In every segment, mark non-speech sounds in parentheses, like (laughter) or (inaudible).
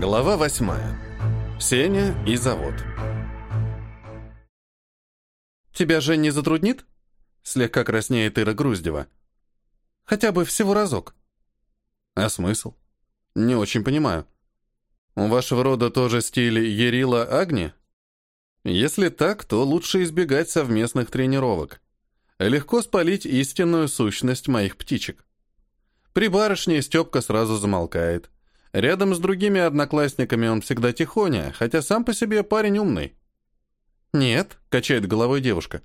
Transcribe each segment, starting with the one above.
Глава восьмая. Сеня и завод. «Тебя же не затруднит?» Слегка краснеет Ира Груздева. «Хотя бы всего разок». «А смысл?» «Не очень понимаю. У вашего рода тоже стиль Ерила Агни?» «Если так, то лучше избегать совместных тренировок. Легко спалить истинную сущность моих птичек». При барышне Степка сразу замолкает. Рядом с другими одноклассниками он всегда тихоня, хотя сам по себе парень умный. «Нет», — качает головой девушка.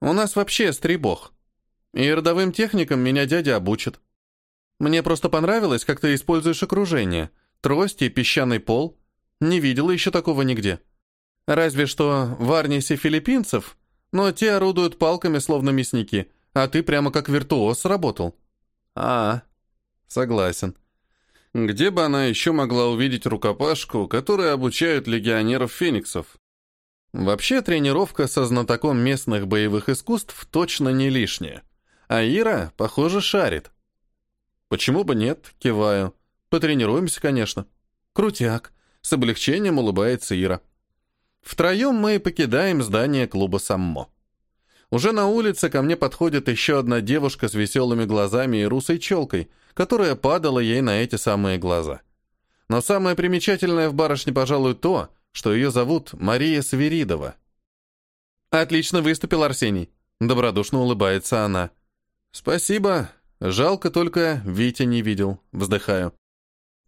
«У нас вообще стрибог. И родовым техникам меня дядя обучит. Мне просто понравилось, как ты используешь окружение. Трость и песчаный пол. Не видела еще такого нигде. Разве что в Арнисе филиппинцев, но те орудуют палками, словно мясники, а ты прямо как виртуоз работал». «А, согласен». Где бы она еще могла увидеть рукопашку, которой обучают легионеров-фениксов? Вообще, тренировка со знатоком местных боевых искусств точно не лишняя. А Ира, похоже, шарит. Почему бы нет, киваю. Потренируемся, конечно. Крутяк. С облегчением улыбается Ира. Втроем мы покидаем здание клуба «Саммо». Уже на улице ко мне подходит еще одна девушка с веселыми глазами и русой челкой, которая падала ей на эти самые глаза. Но самое примечательное в барышне, пожалуй, то, что ее зовут Мария Сверидова. «Отлично выступил Арсений», — добродушно улыбается она. «Спасибо. Жалко только, Витя не видел. Вздыхаю».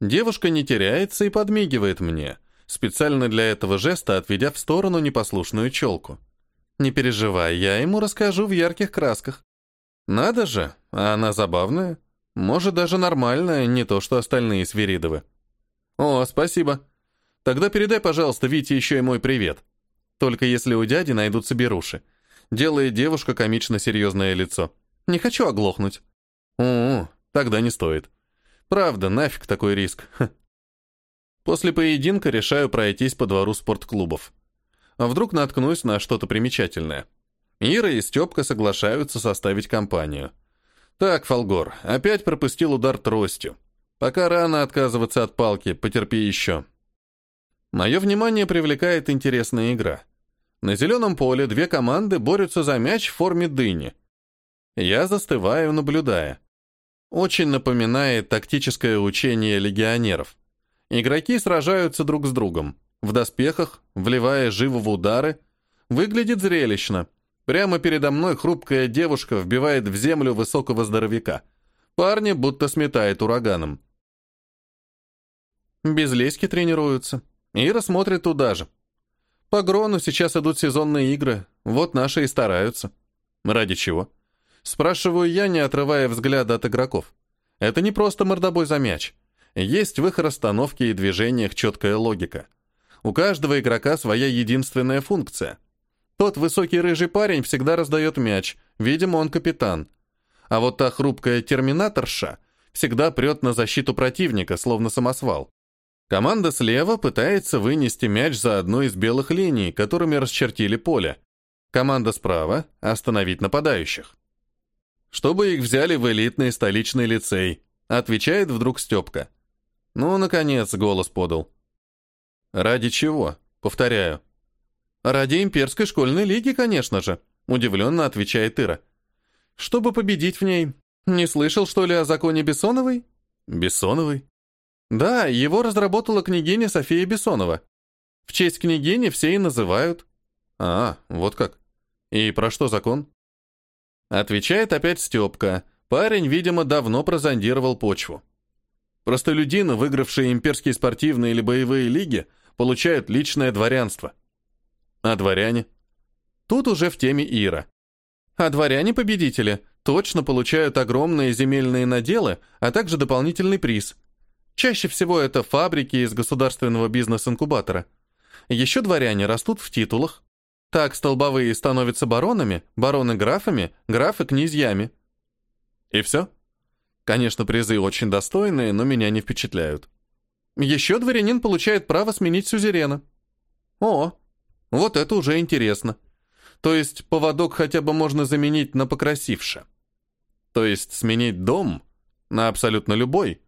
Девушка не теряется и подмигивает мне, специально для этого жеста отведя в сторону непослушную челку. Не переживай, я ему расскажу в ярких красках. Надо же, а она забавная. Может, даже нормальная, не то что остальные Свиридовы. О, спасибо. Тогда передай, пожалуйста, Вите еще и мой привет. Только если у дяди найдутся беруши. Делает девушка комично серьезное лицо. Не хочу оглохнуть. У, тогда не стоит. Правда, нафиг такой риск. (laughs) После поединка решаю пройтись по двору спортклубов. А вдруг наткнусь на что-то примечательное. Ира и Степка соглашаются составить компанию. Так, Фолгор, опять пропустил удар тростью. Пока рано отказываться от палки, потерпи еще. Мое внимание привлекает интересная игра. На зеленом поле две команды борются за мяч в форме дыни. Я застываю, наблюдая. Очень напоминает тактическое учение легионеров. Игроки сражаются друг с другом в доспехах, вливая живо в удары. Выглядит зрелищно. Прямо передо мной хрупкая девушка вбивает в землю высокого здоровяка. Парни будто сметает ураганом. Без леськи тренируются. Ира смотрит туда же. По Грону сейчас идут сезонные игры, вот наши и стараются. Ради чего? Спрашиваю я, не отрывая взгляда от игроков. Это не просто мордобой за мяч. Есть в их расстановке и движениях четкая логика. У каждого игрока своя единственная функция. Тот высокий рыжий парень всегда раздает мяч, видимо, он капитан. А вот та хрупкая терминаторша всегда прет на защиту противника, словно самосвал. Команда слева пытается вынести мяч за одну из белых линий, которыми расчертили поле. Команда справа — остановить нападающих. Чтобы их взяли в элитный столичный лицей, отвечает вдруг Степка. Ну, наконец, голос подал. «Ради чего?» Повторяю. «Ради имперской школьной лиги, конечно же», удивленно отвечает Ира. «Чтобы победить в ней. Не слышал, что ли, о законе Бессоновой?» «Бессоновой?» «Да, его разработала княгиня София Бессонова. В честь княгини все и называют». «А, вот как. И про что закон?» Отвечает опять Степка. Парень, видимо, давно прозондировал почву. Простолюдины, выигравшие имперские спортивные или боевые лиги, получают личное дворянство. А дворяне? Тут уже в теме Ира. А дворяне-победители точно получают огромные земельные наделы, а также дополнительный приз. Чаще всего это фабрики из государственного бизнес-инкубатора. Еще дворяне растут в титулах. Так столбовые становятся баронами, бароны графами, графы князьями. И все? Конечно, призы очень достойные, но меня не впечатляют. Еще дворянин получает право сменить сюзерена. О, вот это уже интересно. То есть поводок хотя бы можно заменить на покрасивше. То есть сменить дом на абсолютно любой.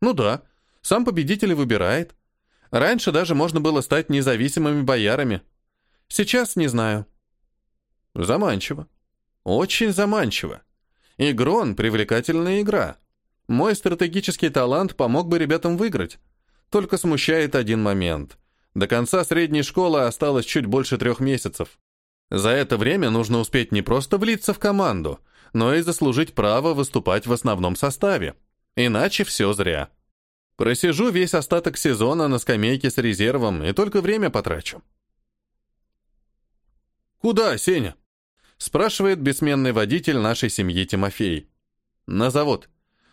Ну да, Сам победитель и выбирает. Раньше даже можно было стать независимыми боярами. Сейчас не знаю. Заманчиво. Очень заманчиво. Игрон — привлекательная игра. Мой стратегический талант помог бы ребятам выиграть. Только смущает один момент. До конца средней школы осталось чуть больше трех месяцев. За это время нужно успеть не просто влиться в команду, но и заслужить право выступать в основном составе. Иначе все зря. Просижу весь остаток сезона на скамейке с резервом и только время потрачу. «Куда, Сеня?» — спрашивает бессменный водитель нашей семьи Тимофей. «На завод.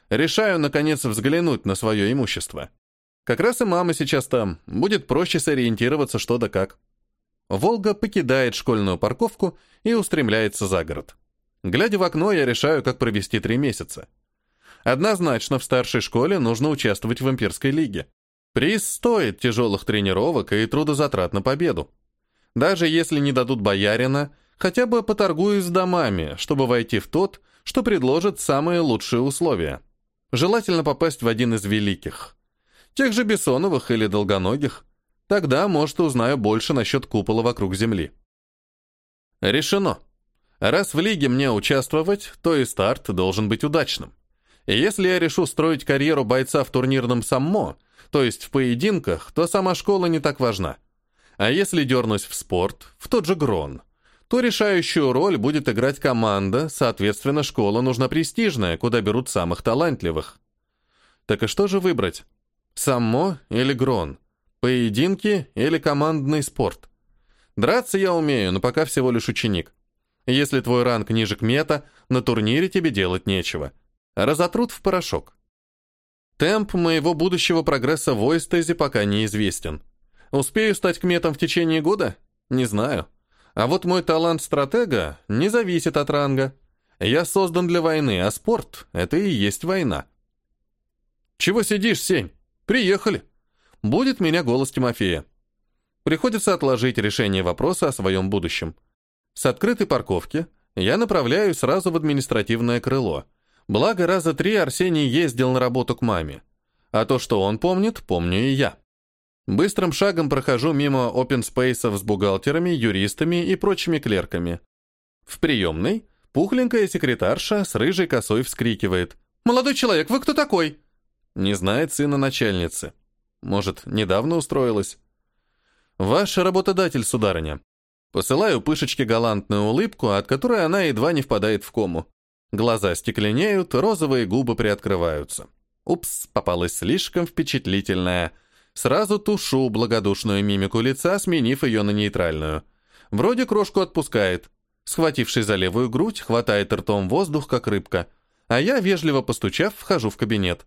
Решаю, наконец, взглянуть на свое имущество. Как раз и мама сейчас там. Будет проще сориентироваться, что да как». Волга покидает школьную парковку и устремляется за город. Глядя в окно, я решаю, как провести три месяца. Однозначно, в старшей школе нужно участвовать в имперской лиге. Приз стоит тяжелых тренировок и трудозатрат на победу. Даже если не дадут боярина, хотя бы поторгуюсь с домами, чтобы войти в тот, что предложит самые лучшие условия. Желательно попасть в один из великих. Тех же Бессоновых или Долгоногих. Тогда, может, узнаю больше насчет купола вокруг Земли. Решено. Раз в лиге мне участвовать, то и старт должен быть удачным. И если я решу строить карьеру бойца в турнирном саммо, то есть в поединках, то сама школа не так важна. А если дернусь в спорт, в тот же Грон, то решающую роль будет играть команда, соответственно, школа нужна престижная, куда берут самых талантливых. Так и что же выбрать? Саммо или Грон? Поединки или командный спорт? Драться я умею, но пока всего лишь ученик. Если твой ранг ниже к мета, на турнире тебе делать нечего. Разотрут в порошок. Темп моего будущего прогресса в Ойстезе пока неизвестен. Успею стать кметом в течение года? Не знаю. А вот мой талант стратега не зависит от ранга. Я создан для войны, а спорт — это и есть война. «Чего сидишь, Сень? Приехали!» будет меня голос Тимофея. Приходится отложить решение вопроса о своем будущем. С открытой парковки я направляюсь сразу в административное крыло. Благо, раза три Арсений ездил на работу к маме. А то, что он помнит, помню и я. Быстрым шагом прохожу мимо опенспейсов с бухгалтерами, юристами и прочими клерками. В приемной пухленькая секретарша с рыжей косой вскрикивает. «Молодой человек, вы кто такой?» Не знает сына начальницы. Может, недавно устроилась? Ваш работодатель, сударыня. Посылаю пышечке галантную улыбку, от которой она едва не впадает в кому. Глаза стекленеют, розовые губы приоткрываются. Упс, попалась слишком впечатлительная. Сразу тушу благодушную мимику лица, сменив ее на нейтральную. Вроде крошку отпускает. Схватившись за левую грудь, хватает ртом воздух, как рыбка. А я, вежливо постучав, вхожу в кабинет.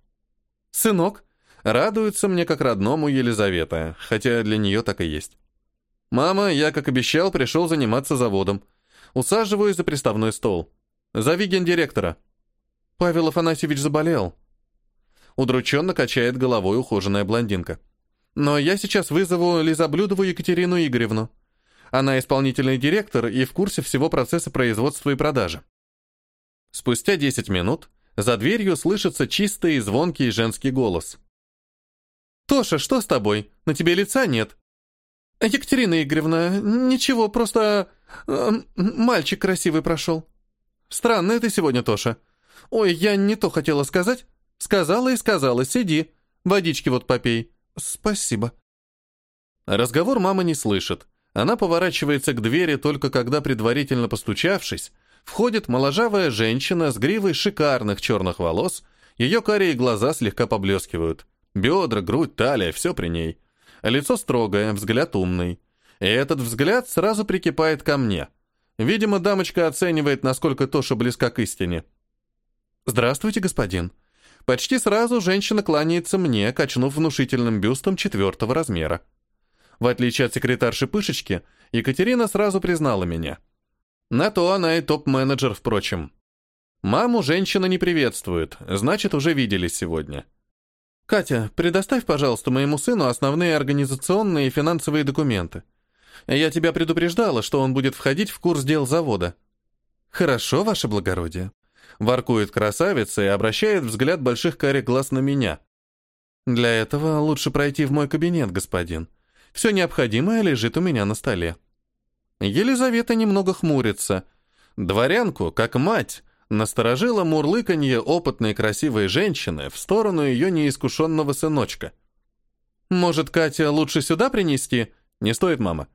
«Сынок, Радуется мне как родному Елизавета, хотя для нее так и есть. «Мама, я, как обещал, пришел заниматься заводом. Усаживаюсь за приставной стол. Зови гендиректора». «Павел Афанасьевич заболел». Удрученно качает головой ухоженная блондинка. «Но я сейчас вызову Лизоблюдову Екатерину Игоревну. Она исполнительный директор и в курсе всего процесса производства и продажи». Спустя 10 минут за дверью слышится чистый и звонкий женский голос. «Тоша, что с тобой? На тебе лица нет». «Екатерина Игоревна, ничего, просто... Э, мальчик красивый прошел». «Странная ты сегодня, Тоша. Ой, я не то хотела сказать. Сказала и сказала, сиди. Водички вот попей. Спасибо». Разговор мама не слышит. Она поворачивается к двери только когда, предварительно постучавшись, входит моложавая женщина с гривой шикарных черных волос, ее карие глаза слегка поблескивают. Бедра, грудь, талия, все при ней. Лицо строгое, взгляд умный. И этот взгляд сразу прикипает ко мне. Видимо, дамочка оценивает, насколько Тоша близка к истине. «Здравствуйте, господин». Почти сразу женщина кланяется мне, качнув внушительным бюстом четвертого размера. В отличие от секретарши Пышечки, Екатерина сразу признала меня. На то она и топ-менеджер, впрочем. Маму женщина не приветствует, значит, уже виделись сегодня. «Катя, предоставь, пожалуйста, моему сыну основные организационные и финансовые документы. Я тебя предупреждала, что он будет входить в курс дел завода». «Хорошо, ваше благородие», — воркует красавица и обращает взгляд больших карих глаз на меня. Для этого лучше пройти в мой кабинет, господин. Все необходимое лежит у меня на столе. Елизавета немного хмурится. Дворянку, как мать, насторожила мурлыканье опытной красивой женщины в сторону ее неискушенного сыночка. «Может, Катя, лучше сюда принести?» «Не стоит, мама».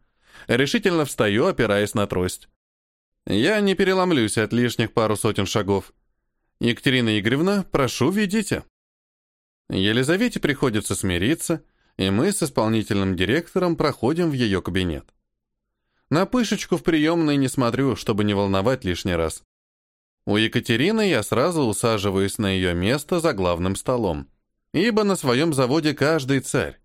Решительно встаю, опираясь на трость. Я не переломлюсь от лишних пару сотен шагов. Екатерина Игоревна, прошу, ведите. Елизавете приходится смириться, и мы с исполнительным директором проходим в ее кабинет. На пышечку в приемной не смотрю, чтобы не волновать лишний раз. У Екатерины я сразу усаживаюсь на ее место за главным столом, ибо на своем заводе каждый царь.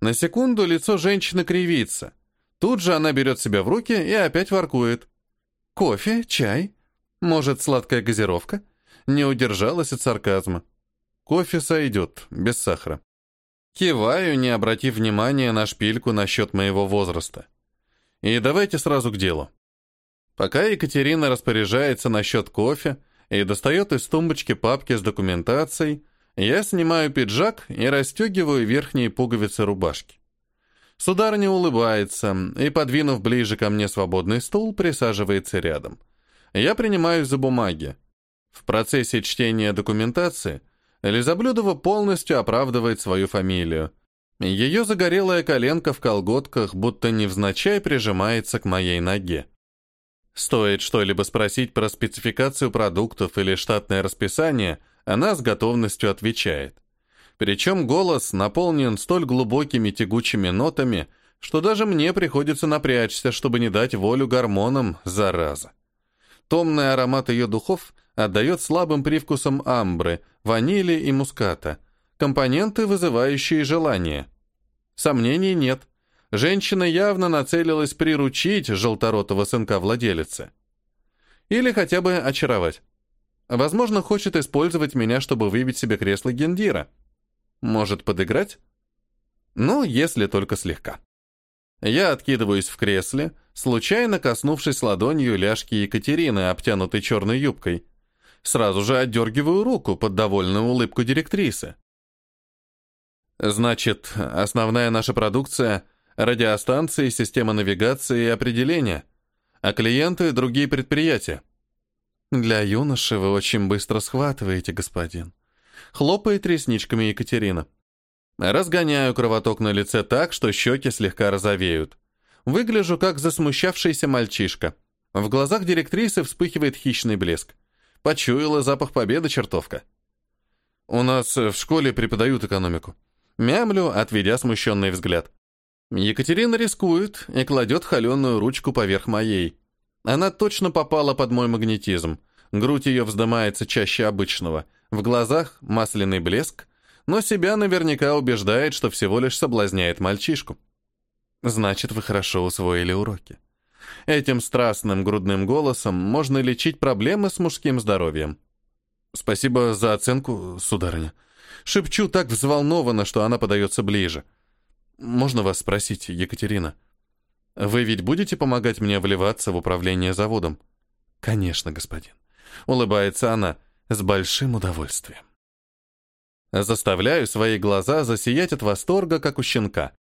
На секунду лицо женщины кривится. Тут же она берет себя в руки и опять воркует. «Кофе? Чай? Может, сладкая газировка?» Не удержалась от сарказма. «Кофе сойдет, без сахара». Киваю, не обратив внимания на шпильку насчет моего возраста. И давайте сразу к делу. Пока Екатерина распоряжается насчет кофе и достает из тумбочки папки с документацией, я снимаю пиджак и расстегиваю верхние пуговицы рубашки. Сударыня улыбается и, подвинув ближе ко мне свободный стул, присаживается рядом. Я принимаюсь за бумаги. В процессе чтения документации Лизоблюдова полностью оправдывает свою фамилию. Ее загорелая коленка в колготках будто невзначай прижимается к моей ноге. Стоит что-либо спросить про спецификацию продуктов или штатное расписание – она с готовностью отвечает. Причем голос наполнен столь глубокими тягучими нотами, что даже мне приходится напрячься, чтобы не дать волю гормонам, зараза. Томный аромат ее духов отдает слабым привкусом амбры, ванили и муската, компоненты, вызывающие желание. Сомнений нет. Женщина явно нацелилась приручить желторотого сынка владелицы. Или хотя бы очаровать. Возможно, хочет использовать меня, чтобы выбить себе кресло Гендира. Может, подыграть? Ну, если только слегка. Я откидываюсь в кресле, случайно коснувшись ладонью ляжки Екатерины, обтянутой черной юбкой. Сразу же отдергиваю руку под довольную улыбку директрисы. Значит, основная наша продукция — радиостанции, система навигации и определения, а клиенты — другие предприятия. «Для юноши вы очень быстро схватываете, господин», — хлопает ресничками Екатерина. Разгоняю кровоток на лице так, что щеки слегка розовеют. Выгляжу, как засмущавшийся мальчишка. В глазах директрисы вспыхивает хищный блеск. Почуяла запах победы чертовка. У нас в школе преподают экономику. Мямлю, отведя смущенный взгляд. Екатерина рискует и кладет холеную ручку поверх моей. Она точно попала под мой магнетизм. Грудь ее вздымается чаще обычного. В глазах масляный блеск, но себя наверняка убеждает, что всего лишь соблазняет мальчишку. Значит, вы хорошо усвоили уроки. Этим страстным грудным голосом можно лечить проблемы с мужским здоровьем. Спасибо за оценку, сударыня. Шепчу так взволнованно, что она подается ближе. Можно вас спросить, Екатерина? Вы ведь будете помогать мне вливаться в управление заводом? Конечно, господин. Улыбается она с большим удовольствием. Заставляю свои глаза засиять от восторга, как у щенка.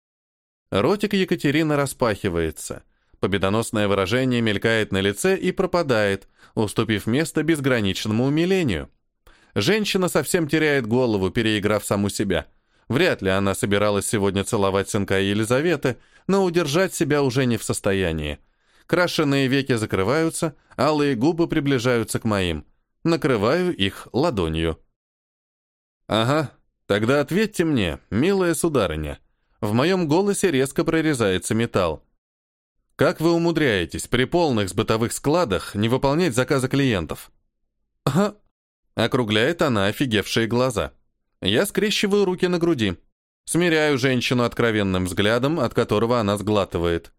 Ротик Екатерины распахивается. Победоносное выражение мелькает на лице и пропадает, уступив место безграничному умилению. Женщина совсем теряет голову, переиграв саму себя – Вряд ли она собиралась сегодня целовать сынка Елизаветы, но удержать себя уже не в состоянии. Крашеные веки закрываются, алые губы приближаются к моим. Накрываю их ладонью. «Ага, тогда ответьте мне, милая сударыня». В моем голосе резко прорезается металл. «Как вы умудряетесь при полных бытовых складах не выполнять заказы клиентов?» «Ага», — округляет она офигевшие глаза. Я скрещиваю руки на груди. Смиряю женщину откровенным взглядом, от которого она сглатывает.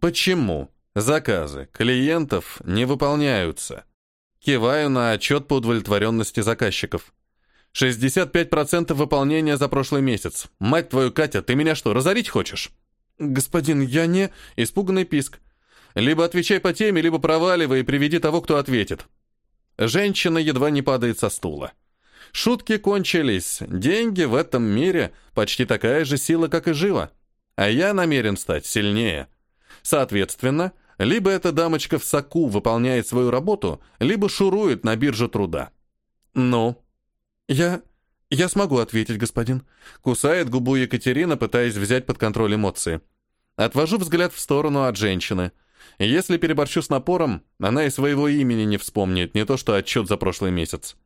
Почему заказы клиентов не выполняются? Киваю на отчет по удовлетворенности заказчиков. 65% выполнения за прошлый месяц. Мать твою, Катя, ты меня что, разорить хочешь? Господин, я не... Испуганный писк. Либо отвечай по теме, либо проваливай и приведи того, кто ответит. Женщина едва не падает со стула. Шутки кончились. Деньги в этом мире почти такая же сила, как и жива. А я намерен стать сильнее. Соответственно, либо эта дамочка в соку выполняет свою работу, либо шурует на бирже труда. Ну, я... я смогу ответить, господин. Кусает губу Екатерина, пытаясь взять под контроль эмоции. Отвожу взгляд в сторону от женщины. Если переборщу с напором, она и своего имени не вспомнит, не то что отчет за прошлый месяц.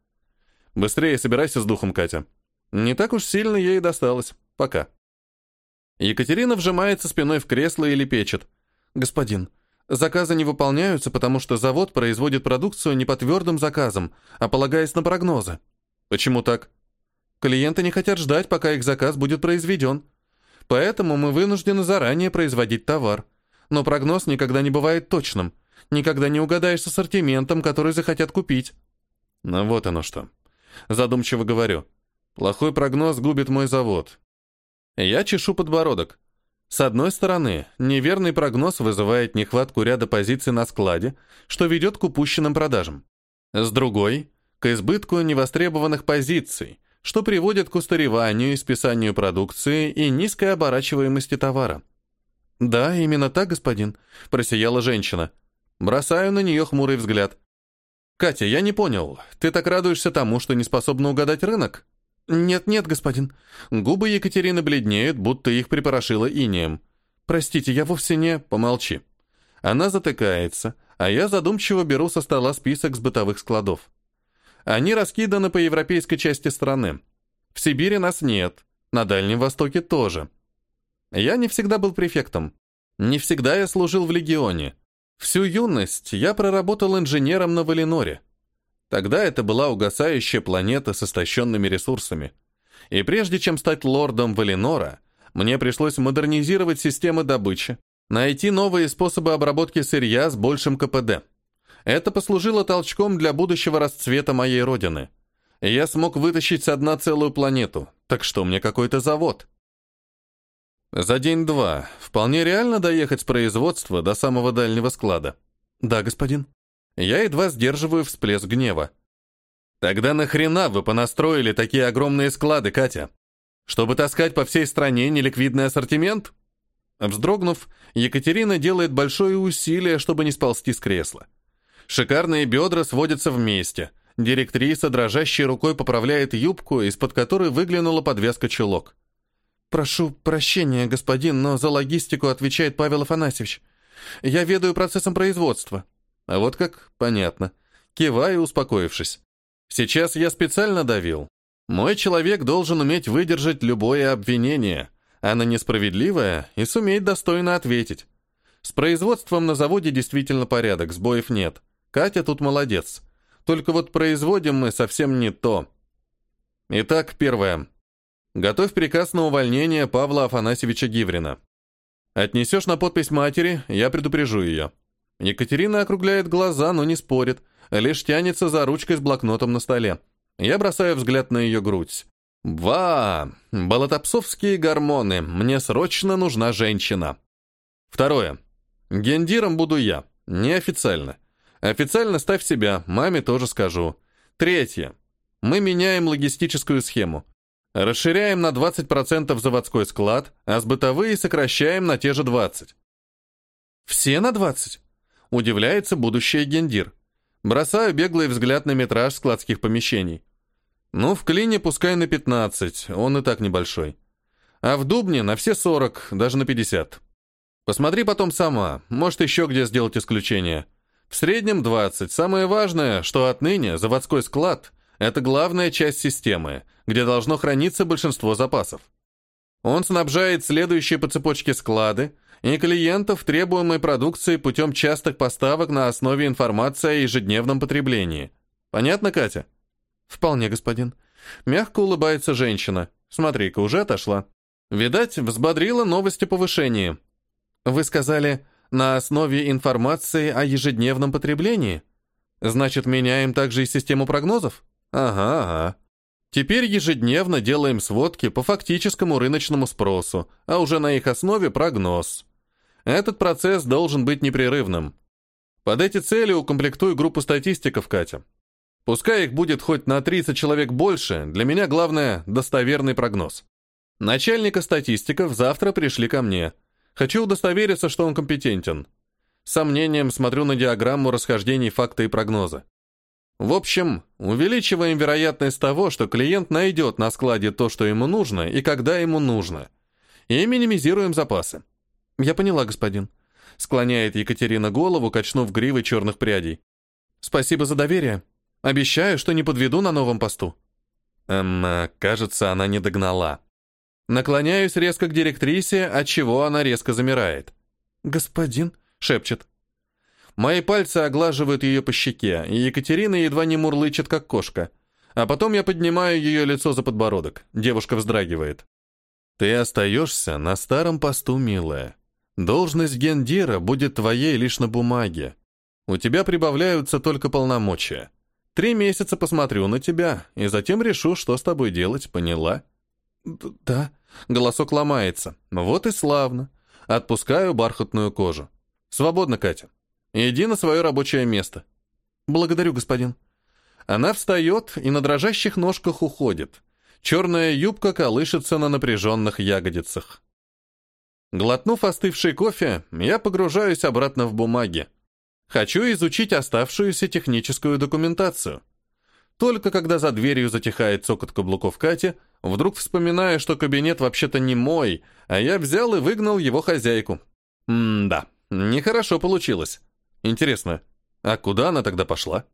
Быстрее собирайся с духом, Катя. Не так уж сильно ей досталось. Пока. Екатерина вжимается спиной в кресло и лепечет. «Господин, заказы не выполняются, потому что завод производит продукцию не по твердым заказам, а полагаясь на прогнозы». «Почему так?» «Клиенты не хотят ждать, пока их заказ будет произведен. Поэтому мы вынуждены заранее производить товар. Но прогноз никогда не бывает точным. Никогда не угадаешь с ассортиментом, который захотят купить». «Ну вот оно что». Задумчиво говорю. «Плохой прогноз губит мой завод. Я чешу подбородок. С одной стороны, неверный прогноз вызывает нехватку ряда позиций на складе, что ведет к упущенным продажам. С другой – к избытку невостребованных позиций, что приводит к устареванию и списанию продукции и низкой оборачиваемости товара. «Да, именно так, господин», – просияла женщина. Бросаю на нее хмурый взгляд. «Катя, я не понял, ты так радуешься тому, что не способна угадать рынок?» «Нет-нет, господин». Губы Екатерины бледнеют, будто их припорошило инеем. «Простите, я вовсе не...» «Помолчи». Она затыкается, а я задумчиво беру со стола список с бытовых складов. Они раскиданы по европейской части страны. В Сибири нас нет, на Дальнем Востоке тоже. Я не всегда был префектом. Не всегда я служил в легионе. Всю юность я проработал инженером на Валиноре. Тогда это была угасающая планета с истощенными ресурсами. И прежде чем стать лордом Валинора, мне пришлось модернизировать системы добычи, найти новые способы обработки сырья с большим КПД. Это послужило толчком для будущего расцвета моей родины. Я смог вытащить с дна целую планету, так что мне какой-то завод. За день-два вполне реально доехать с производства до самого дальнего склада. Да, господин. Я едва сдерживаю всплеск гнева. Тогда нахрена вы понастроили такие огромные склады, Катя? Чтобы таскать по всей стране неликвидный ассортимент? Вздрогнув, Екатерина делает большое усилие, чтобы не сползти с кресла. Шикарные бедра сводятся вместе. Директриса дрожащей рукой поправляет юбку, из-под которой выглянула подвеска чулок. «Прошу прощения, господин, но за логистику отвечает Павел Афанасьевич. Я ведаю процессом производства». А вот как? Понятно. Киваю, успокоившись. Сейчас я специально давил. Мой человек должен уметь выдержать любое обвинение, а на несправедливое и суметь достойно ответить. С производством на заводе действительно порядок, сбоев нет. Катя тут молодец. Только вот производим мы совсем не то. Итак, первое. Готовь приказ на увольнение Павла Афанасьевича Гиврина. Отнесешь на подпись матери, я предупрежу ее. Екатерина округляет глаза, но не спорит, лишь тянется за ручкой с блокнотом на столе. Я бросаю взгляд на ее грудь. «Ва! Болотопсовские гормоны. Мне срочно нужна женщина». Второе. Гендиром буду я. Неофициально. Официально ставь себя, маме тоже скажу. Третье. Мы меняем логистическую схему. Расширяем на 20% заводской склад, а с бытовые сокращаем на те же 20%. Все на 20%? Удивляется будущее гендир. Бросаю беглый взгляд на метраж складских помещений. Ну, в клине пускай на 15, он и так небольшой. А в Дубне на все 40, даже на 50. Посмотри потом сама, может еще где сделать исключение. В среднем 20. Самое важное, что отныне заводской склад – это главная часть системы, где должно храниться большинство запасов. Он снабжает следующие по цепочке склады, и клиентов требуемой продукции путем частых поставок на основе информации о ежедневном потреблении. Понятно, Катя? Вполне, господин. Мягко улыбается женщина. Смотри-ка, уже отошла. Видать, взбодрила новость о повышении. Вы сказали, на основе информации о ежедневном потреблении? Значит, меняем также и систему прогнозов? Ага, ага. Теперь ежедневно делаем сводки по фактическому рыночному спросу, а уже на их основе прогноз. Этот процесс должен быть непрерывным. Под эти цели укомплектуй группу статистиков, Катя. Пускай их будет хоть на 30 человек больше, для меня главное – достоверный прогноз. Начальника статистиков завтра пришли ко мне. Хочу удостовериться, что он компетентен. Сомнением смотрю на диаграмму расхождений факта и прогноза. В общем, увеличиваем вероятность того, что клиент найдет на складе то, что ему нужно, и когда ему нужно. И минимизируем запасы. Я поняла, господин. Склоняет Екатерина голову, качнув гривой черных прядей. Спасибо за доверие. Обещаю, что не подведу на новом посту. Эм, кажется, она не догнала. Наклоняюсь резко к директрисе, от чего она резко замирает. «Господин», — шепчет. Мои пальцы оглаживают ее по щеке, и Екатерина едва не мурлычет, как кошка. А потом я поднимаю ее лицо за подбородок. Девушка вздрагивает. «Ты остаешься на старом посту, милая. Должность гендира будет твоей лишь на бумаге. У тебя прибавляются только полномочия. Три месяца посмотрю на тебя, и затем решу, что с тобой делать, поняла?» «Да». Голосок ломается. «Вот и славно. Отпускаю бархатную кожу. Свободно, Катя. Иди на свое рабочее место». «Благодарю, господин». Она встает и на дрожащих ножках уходит. Черная юбка колышется на напряженных ягодицах. Глотнув остывший кофе, я погружаюсь обратно в бумаги. Хочу изучить оставшуюся техническую документацию. Только когда за дверью затихает цокот каблуков Кати, вдруг вспоминаю, что кабинет вообще-то не мой, а я взял и выгнал его хозяйку. М-да, нехорошо получилось. Интересно, а куда она тогда пошла?